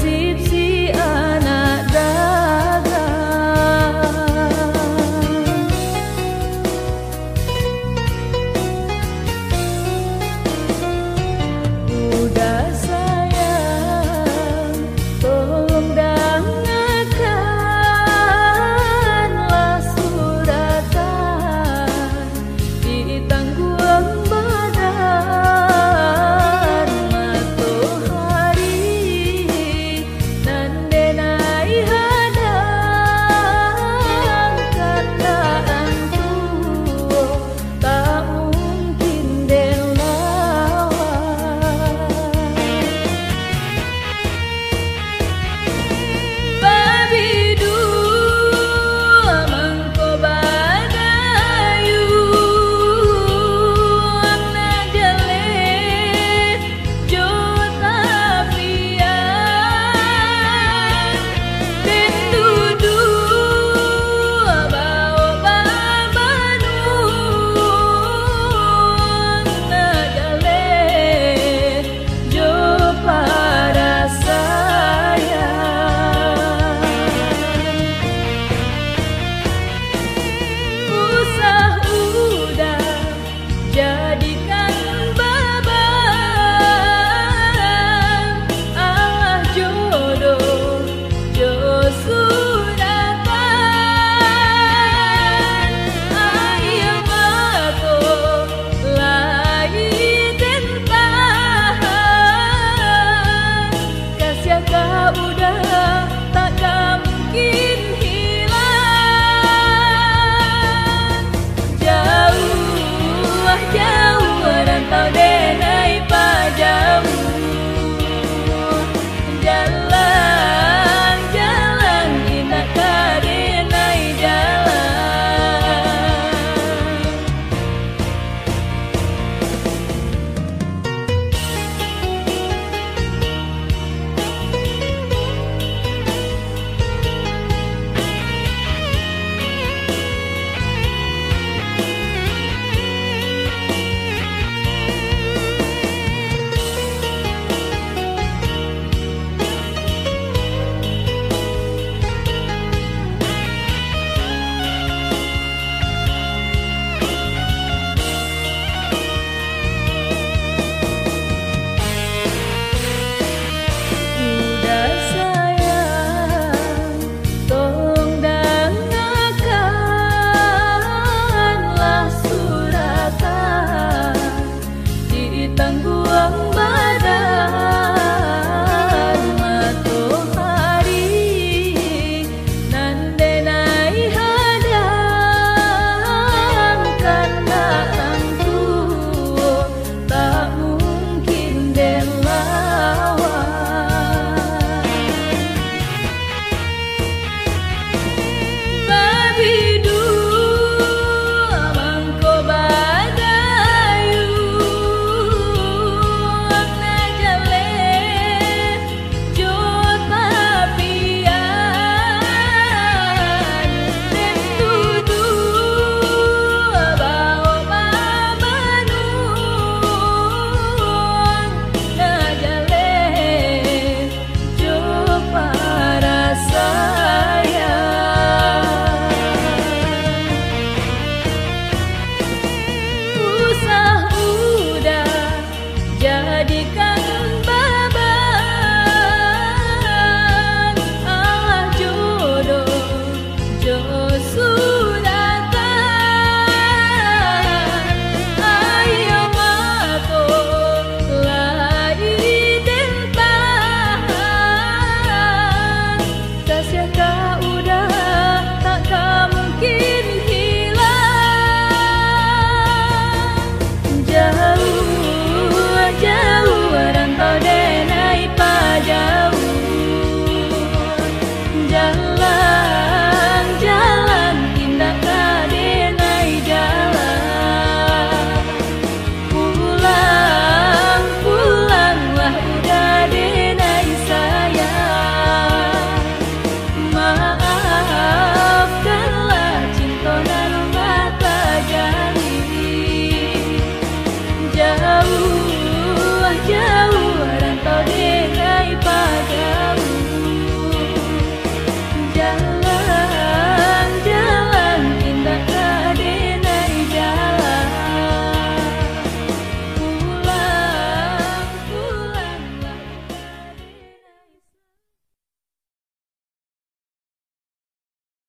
see